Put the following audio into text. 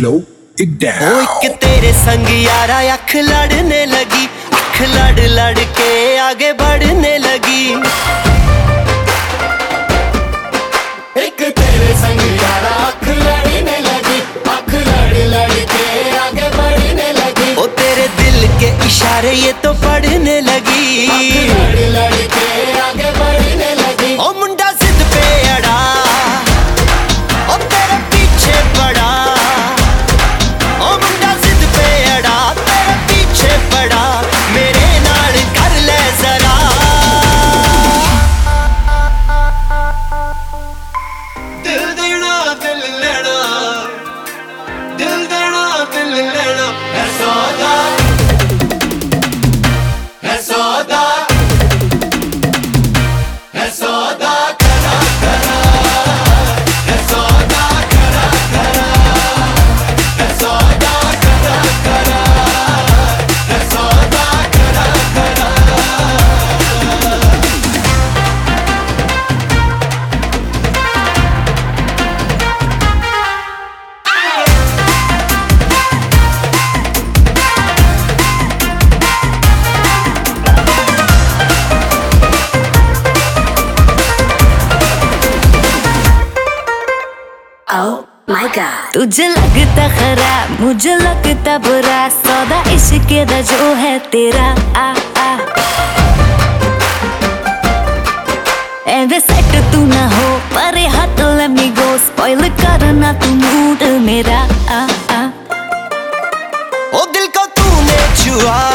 slow it down. ओ, एक तेरे संग यारा अख लड़ने लगी, अख लड़ लड़ के आगे बढ़ने लगी। एक तेरे संग यारा अख लड़ने लगी, अख लड़ लड़ के आगे बढ़ने लगी। ओ, तेरे दिल के इशारे ये तो पढ़ने लगी। लड़ लड़ के देना दिल लेना है My god. तुझे लगता खराब मुझे लगता बुरा सौदा इश्क दा जो है तेरा। आ आ। एवे सेट तू ना हो परे हाथ let me go spoil करना तू मूड मेरा। आ आ। ओ दिल को तूने छुआ